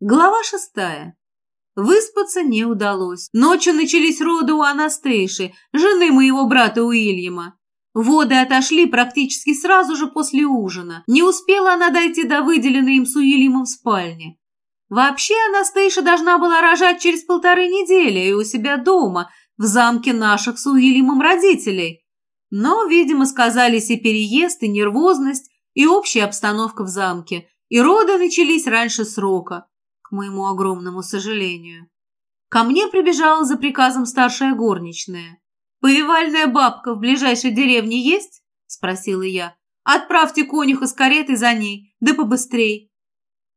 Глава шестая. Выспаться не удалось. Ночью начались роды у Анастейши, жены моего брата Уильяма. Воды отошли практически сразу же после ужина. Не успела она дойти до выделенной им с Уильямом спальни. Вообще Анастейша должна была рожать через полторы недели и у себя дома, в замке наших с Уильямом родителей. Но, видимо, сказались и переезд, и нервозность, и общая обстановка в замке, и роды начались раньше срока к моему огромному сожалению. Ко мне прибежала за приказом старшая горничная. «Повивальная бабка в ближайшей деревне есть?» – спросила я. «Отправьте конюха с каретой за ней, да побыстрей».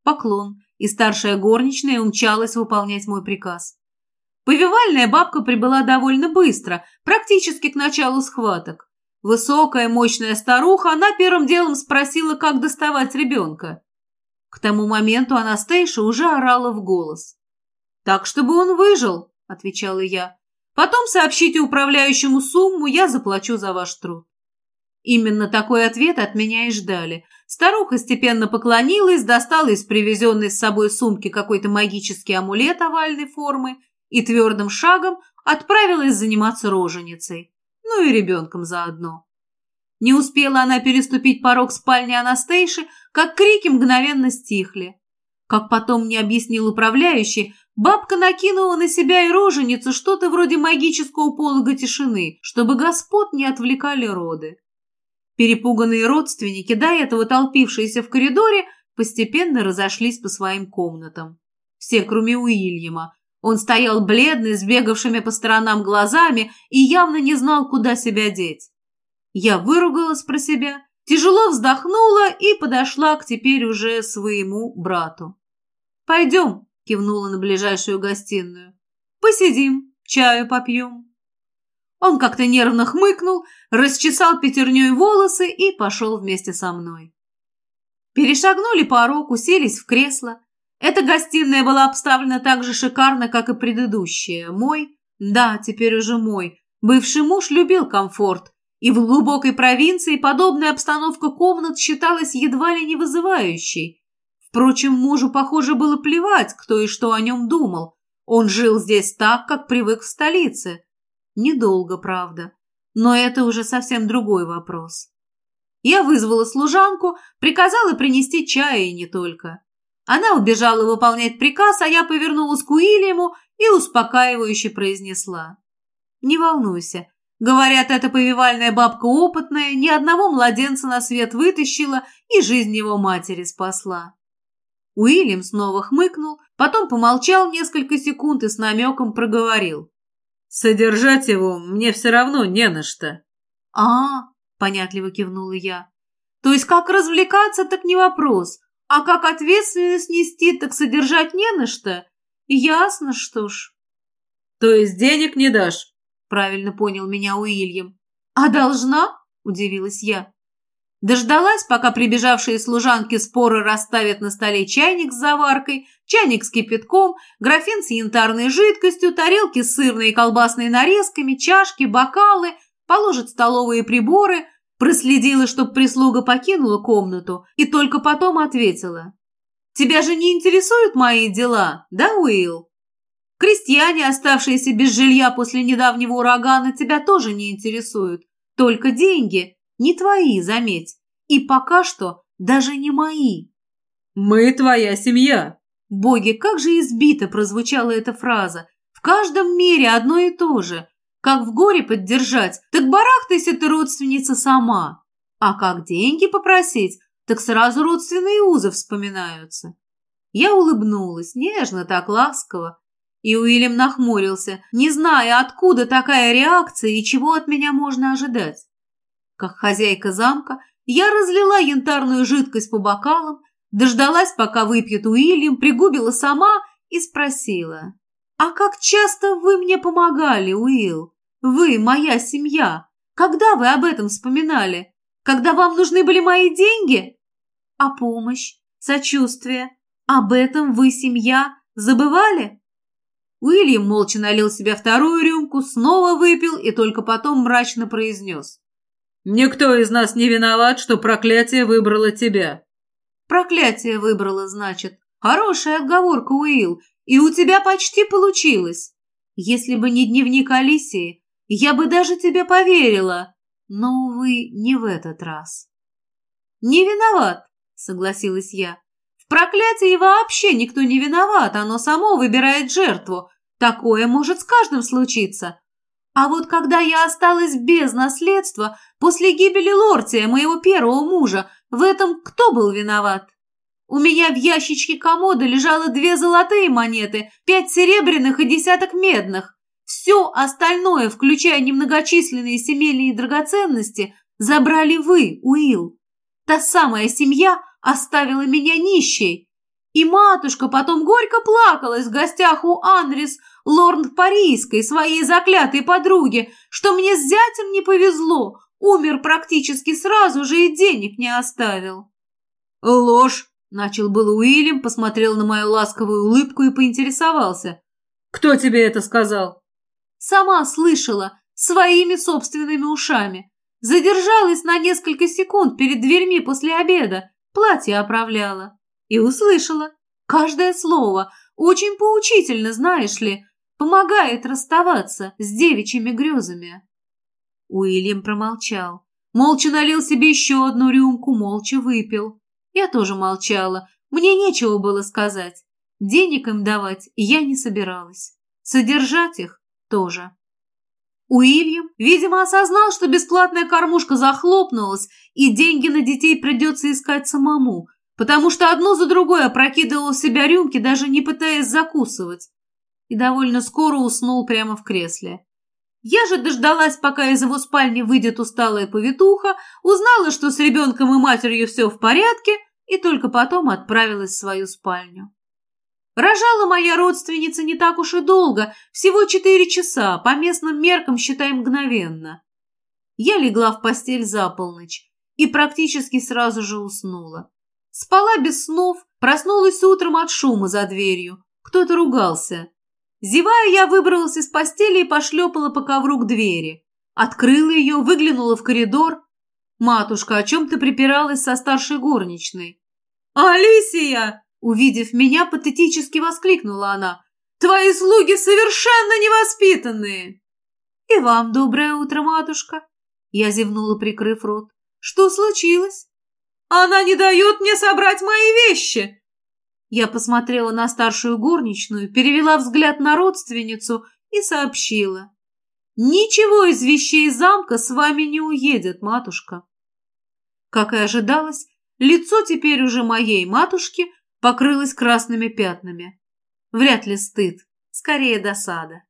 Поклон, и старшая горничная умчалась выполнять мой приказ. Повивальная бабка прибыла довольно быстро, практически к началу схваток. Высокая, мощная старуха, она первым делом спросила, как доставать ребенка. К тому моменту Анастейша уже орала в голос. «Так, чтобы он выжил», — отвечала я. «Потом сообщите управляющему сумму, я заплачу за ваш труд». Именно такой ответ от меня и ждали. Старуха степенно поклонилась, достала из привезенной с собой сумки какой-то магический амулет овальной формы и твердым шагом отправилась заниматься роженицей. Ну и ребенком заодно. Не успела она переступить порог спальни Анастейши, как крики мгновенно стихли. Как потом мне объяснил управляющий, бабка накинула на себя и роженицу что-то вроде магического полога тишины, чтобы господ не отвлекали роды. Перепуганные родственники, до этого толпившиеся в коридоре, постепенно разошлись по своим комнатам. Все, кроме Уильяма. Он стоял бледный, с бегавшими по сторонам глазами и явно не знал, куда себя деть. Я выругалась про себя, тяжело вздохнула и подошла к теперь уже своему брату. «Пойдем», — кивнула на ближайшую гостиную. «Посидим, чаю попьем». Он как-то нервно хмыкнул, расчесал пятерней волосы и пошел вместе со мной. Перешагнули порог, уселись в кресло. Эта гостиная была обставлена так же шикарно, как и предыдущая. Мой, да, теперь уже мой, бывший муж любил комфорт и в глубокой провинции подобная обстановка комнат считалась едва ли не вызывающей. Впрочем, мужу, похоже, было плевать, кто и что о нем думал. Он жил здесь так, как привык в столице. Недолго, правда. Но это уже совсем другой вопрос. Я вызвала служанку, приказала принести чая и не только. Она убежала выполнять приказ, а я повернулась к Уильяму и успокаивающе произнесла. «Не волнуйся, Говорят, эта повивальная бабка опытная, ни одного младенца на свет вытащила и жизнь его матери спасла. Уильям снова хмыкнул, потом помолчал несколько секунд и с намеком проговорил. «Содержать его мне все равно не на что». «А, — понятливо кивнула я, — то есть как развлекаться, так не вопрос, а как ответственность нести, так содержать не на что? Ясно, что ж». «То есть денег не дашь?» Правильно понял меня Уильям. «А должна?» – удивилась я. Дождалась, пока прибежавшие служанки споры расставят на столе чайник с заваркой, чайник с кипятком, графин с янтарной жидкостью, тарелки с сырной и колбасной нарезками, чашки, бокалы, положат столовые приборы, проследила, чтоб прислуга покинула комнату, и только потом ответила. «Тебя же не интересуют мои дела, да, Уилл?» Крестьяне, оставшиеся без жилья после недавнего урагана, тебя тоже не интересуют. Только деньги. Не твои, заметь. И пока что даже не мои. «Мы твоя семья». Боги, как же избито прозвучала эта фраза. В каждом мире одно и то же. Как в горе поддержать, так барахтайся ты, родственница, сама. А как деньги попросить, так сразу родственные узы вспоминаются. Я улыбнулась, нежно, так ласково, и Уильям нахмурился, не зная, откуда такая реакция и чего от меня можно ожидать. Как хозяйка замка, я разлила янтарную жидкость по бокалам, дождалась, пока выпьет Уильям, пригубила сама и спросила. «А как часто вы мне помогали, Уилл? Вы, моя семья. Когда вы об этом вспоминали? Когда вам нужны были мои деньги? А помощь, сочувствие? Об этом вы, семья, забывали?» Уильям молча налил себе вторую рюмку, снова выпил и только потом мрачно произнес. «Никто из нас не виноват, что проклятие выбрало тебя». «Проклятие выбрало, значит. Хорошая отговорка, Уилл, и у тебя почти получилось. Если бы не дневник Алисии, я бы даже тебе поверила. Но, увы, не в этот раз. Не виноват, согласилась я. В проклятии вообще никто не виноват, оно само выбирает жертву. Такое может с каждым случиться. А вот когда я осталась без наследства после гибели Лортия, моего первого мужа, в этом кто был виноват? У меня в ящичке комода лежало две золотые монеты, пять серебряных и десяток медных. Все остальное, включая немногочисленные семейные драгоценности, забрали вы, Уилл. Та самая семья оставила меня нищей. И матушка потом горько плакалась в гостях у Анрис лорд Парийской, своей заклятой подруги, что мне с зятем не повезло, умер практически сразу же и денег не оставил. «Ложь!» – начал был Уильям, посмотрел на мою ласковую улыбку и поинтересовался. «Кто тебе это сказал?» «Сама слышала, своими собственными ушами. Задержалась на несколько секунд перед дверьми после обеда, платье оправляла. И услышала. Каждое слово. Очень поучительно, знаешь ли. Помогает расставаться с девичьими грезами. Уильям промолчал. Молча налил себе еще одну рюмку, молча выпил. Я тоже молчала. Мне нечего было сказать. Денег им давать я не собиралась. Содержать их тоже. Уильям, видимо, осознал, что бесплатная кормушка захлопнулась, и деньги на детей придется искать самому, потому что одну за другой опрокидывал в себя рюмки, даже не пытаясь закусывать и довольно скоро уснул прямо в кресле. Я же дождалась, пока из его спальни выйдет усталая повитуха, узнала, что с ребенком и матерью все в порядке, и только потом отправилась в свою спальню. Рожала моя родственница не так уж и долго, всего четыре часа, по местным меркам считай мгновенно. Я легла в постель за полночь и практически сразу же уснула. Спала без снов, проснулась утром от шума за дверью. Кто-то ругался. Зевая, я выбралась из постели и пошлепала по ковру к двери. Открыла ее, выглянула в коридор. «Матушка, о чем ты припиралась со старшей горничной?» «Алисия!» Увидев меня, патетически воскликнула она. «Твои слуги совершенно невоспитанные!» «И вам доброе утро, матушка!» Я зевнула, прикрыв рот. «Что случилось?» «Она не дает мне собрать мои вещи!» Я посмотрела на старшую горничную, перевела взгляд на родственницу и сообщила. «Ничего из вещей замка с вами не уедет, матушка». Как и ожидалось, лицо теперь уже моей матушки покрылось красными пятнами. Вряд ли стыд, скорее досада.